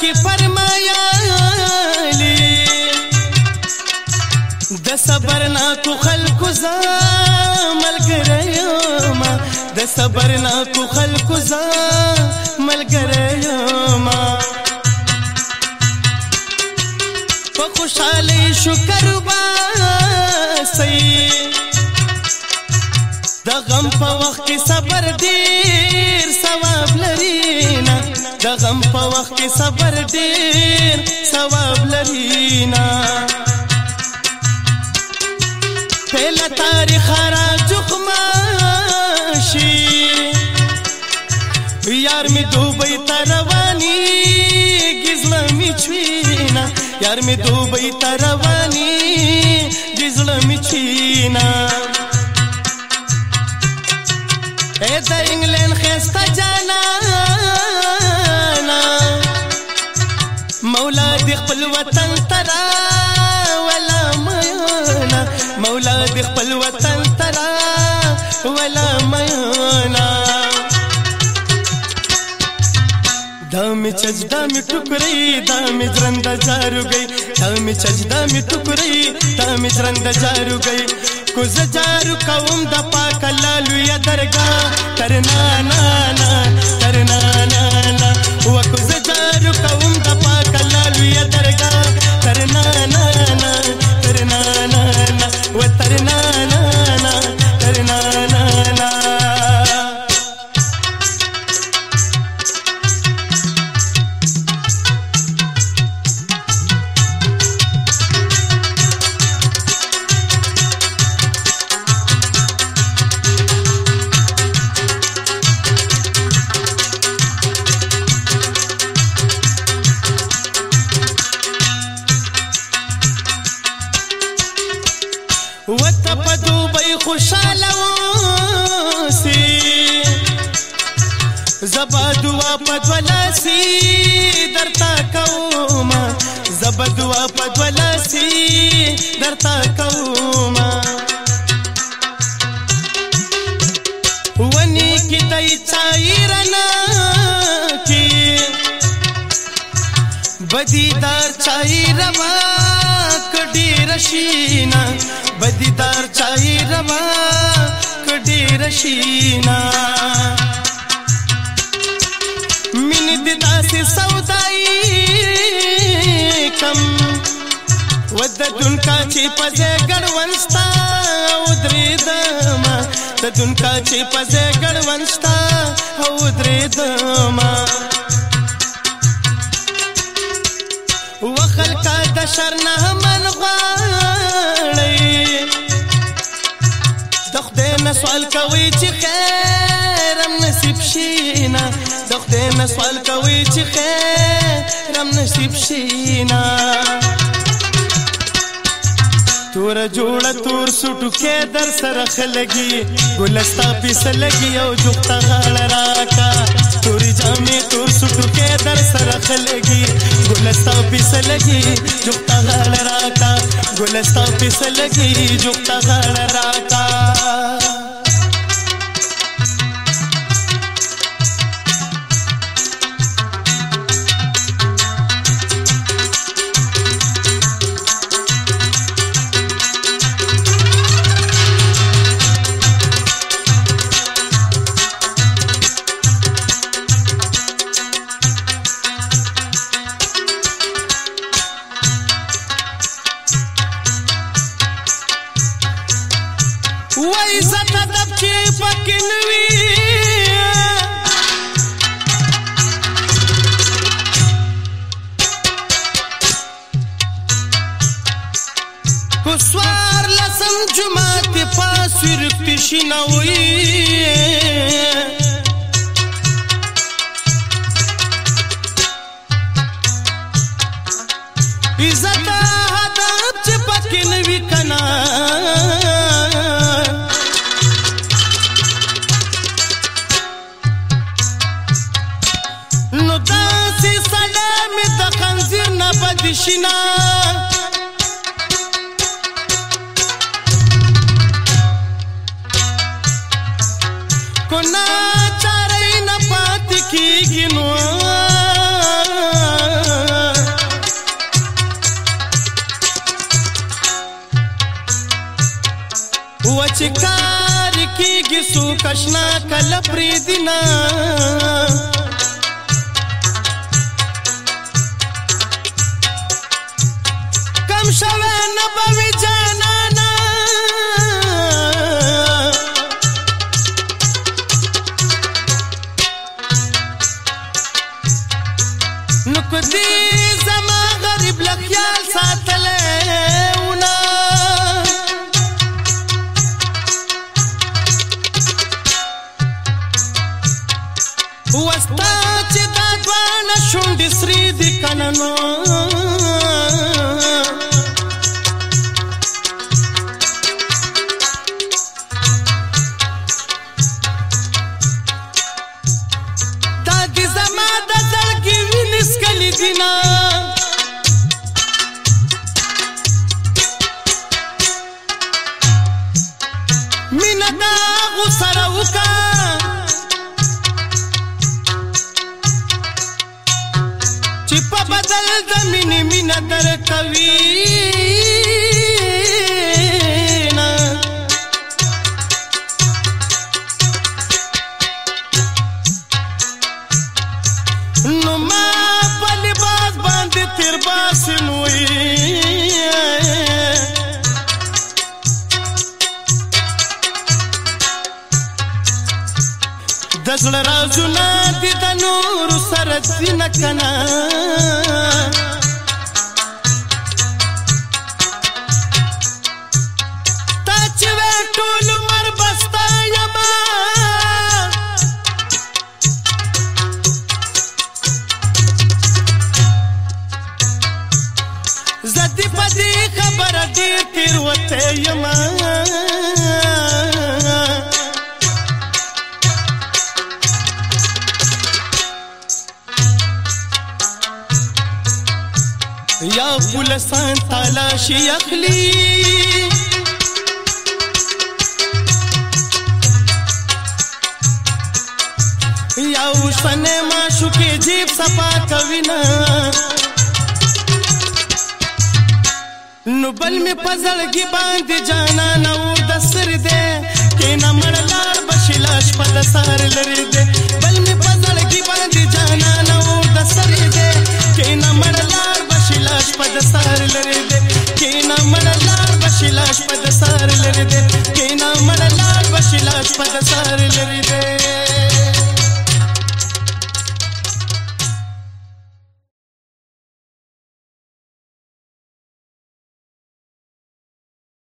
کې فرمایا لي د صبر نه کو خلق زامل ګرېما د صبر نه کو خلق زامل ګرېما په خوشاله شکر با سي د غم په وخت کې صبر ډیر ثواب لري د غم په وخت کې صبر ډېر ثواب لري نه پهله تاریخ را جخماشي یار می دوبۍ ته رواني ګزله می چوینا یار می دوبۍ ته رواني ګزله می چوینا اې د انګلند خسته خپل وطن ترا ولا میانا مولا دې خپل وطن ترا ولا میانا دامي چج دامي ټوکري دامي ځرند جارو گئی دامي چج دامي ټوکري دامي ځرند جارو گئی کو زجارو کوم د پاک لالو یا درگاه تر نا نا نا زبدوا پدولسی درتا کوما زبدوا پدولسی درتا کوما ونی کی دای چایرنا کی بدیدار چایرما کډی رشینا بدیدار چایرما کډی رشینا مینې د داسې سودای کم ودتون کا چې پځه ګړونستا ودریدم تدون کا چې پځه ګړونستا ودریدم وخل کا د شر نه منغوا نه سوال کوي چې خیر هم نصیب شینا د خدای نه سوال کوي چې خیر هم نصیب شینا تور جوړ تور سټو کې در سره خلګي ګلستا پیس لګي او جوخته غړ راکا تورې جامې تور سټو کې در سره خلګي ګلستا پیس لګي جوخته غړ راکا ګلستا پیس لګي جوخته غړ راکا په سوار لسم جمعه ته پاس ورکتی شنوي عزت هدف چې پکې نوي کنا نو داسې سلام د خنزیر نه بدشنا کیږي نو و چې کار کیږي سو کشنا کله پری دینا کم شوه نه بوي مو سره وکا چې په بدل د مینې مینه درکوي زړه رازونه دي د نور سره سینه کنه تا چې ټول مر بستا یما زدي پدې خبره دې تیر وته یما लसन माशु के जीव सपा कविना नुबल में पजल की बांध जाना न दसर दे के न मरदार बशिलाश पद दे बल पजल की बांध जाना न दे په د سار لري دې کینا مړلار بشي لاش په د سار لري دې کینا مړلار بشي لاش په د سار لري دې